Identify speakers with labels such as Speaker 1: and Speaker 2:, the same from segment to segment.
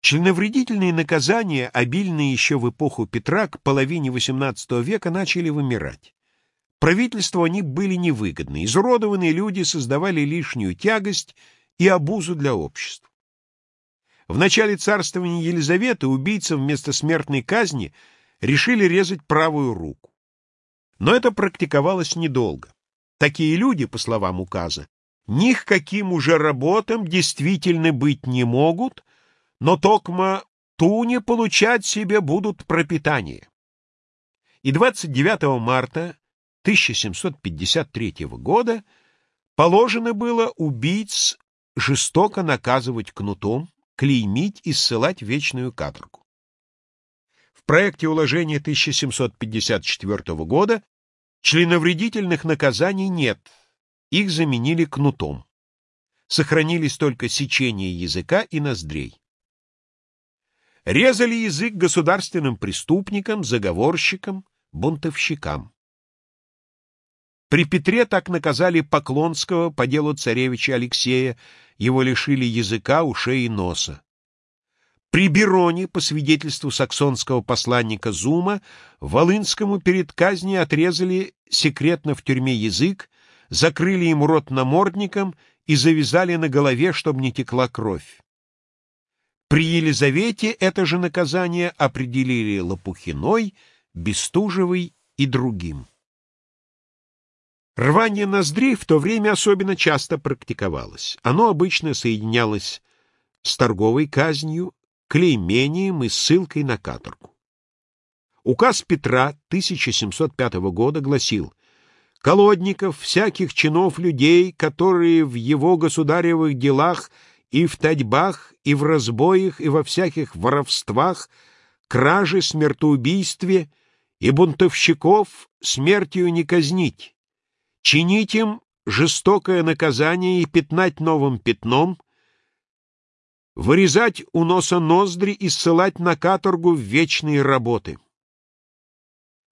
Speaker 1: Членовредительные наказания, обильные еще в эпоху Петра, к половине XVIII века начали вымирать. Правительству они были невыгодны. Изуродованные люди создавали лишнюю тягость и обузу для общества. В начале царствования Елизаветы убийцы вместо смертной казни решили резать правую руку. Но это практиковалось недолго. Такие люди, по словам указа, ни к каким уже работам действительно быть не могут, но токмо туне получать себе будут пропитание. И 29 марта 1753 года положено было убийц жестоко наказывать кнутом, клеймить и ссылать в вечную каторгу. В проекте уложения 1754 года членовредительных наказаний нет, их заменили кнутом. Сохранились только сечение языка и ноздрей. Резали язык государственным преступникам, заговорщикам, бунтовщикам. При Петре так наказали Поклонского по делу царевича Алексея, его лишили языка, ушей и носа. При Бероне, по свидетельству саксонского посланника Зума, Волынскому перед казнью отрезали секретно в тюрьме язык, закрыли ему рот намордником и завязали на голове, чтобы не текла кровь. При Елизавете это же наказание определили Лопухиной, Бестужевой и другим. Рвание ноздрей в то время особенно часто практиковалось. Оно обычно соединялось с торговой казнью, клеймением и ссылкой на каторгу. Указ Петра 1705 года гласил «Колодников, всяких чинов людей, которые в его государевых делах и в татьбах, и в разбоях, и во всяких воровствах, краже, смертоубийстве и бунтовщиков смертью не казнить, чинить им жестокое наказание и пятнать новым пятном, вырезать у носа ноздри и ссылать на каторгу в вечные работы.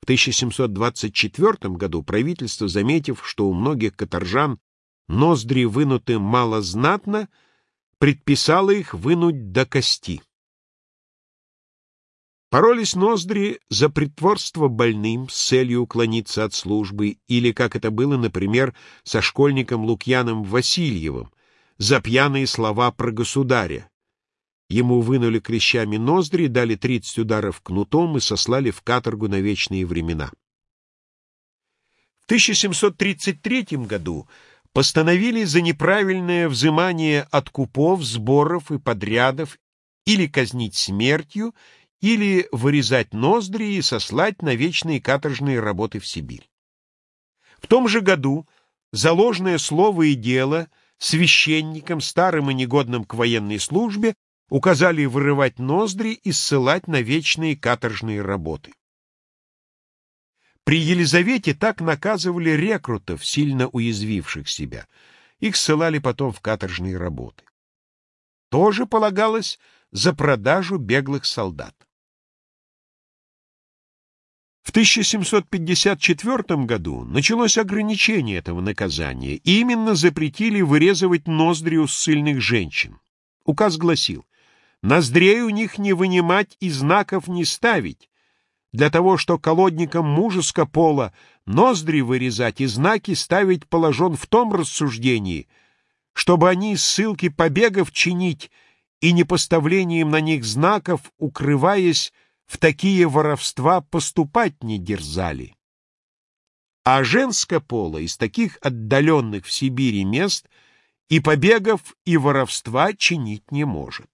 Speaker 1: В 1724 году правительство, заметив, что у многих каторжан ноздри вынуты малознатно, предписало их вынуть до кости. Поролись ноздри за притворство больным с целью уклониться от службы, или, как это было, например, со школьником Лукьяном Васильевым, за пьяные слова про государя. Ему вынули клещами ноздри, дали тридцать ударов кнутом и сослали в каторгу на вечные времена. В 1733 году постановили за неправильное взимание откупов, сборов и подрядов или казнить смертью, или вырезать ноздри и сослать на вечные каторжные работы в Сибирь. В том же году за ложное слово и дело священникам, старым и негодным к военной службе, указали вырывать ноздри и ссылать на вечные каторжные работы. При Елизавете так наказывали рекрутов, сильно уязвивших себя. Их ссылали потом в каторжные работы. Тоже полагалось за продажу беглых солдат. В 1754 году началось ограничение этого наказания, и именно запретили вырезывать ноздри у ссыльных женщин. Указ гласил, ноздрей у них не вынимать и знаков не ставить, для того, что колодникам мужеско пола ноздри вырезать и знаки ставить положен в том рассуждении, чтобы они ссылки побегов чинить и непоставлением на них знаков, укрываясь, в такие воровства поступать не дерзали. А женское поло из таких отдаленных в Сибири мест и побегов, и воровства чинить не может.